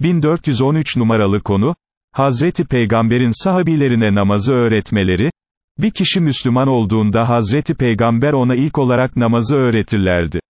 1413 numaralı konu, Hazreti Peygamber'in sahabilerine namazı öğretmeleri, bir kişi Müslüman olduğunda Hazreti Peygamber ona ilk olarak namazı öğretirlerdi.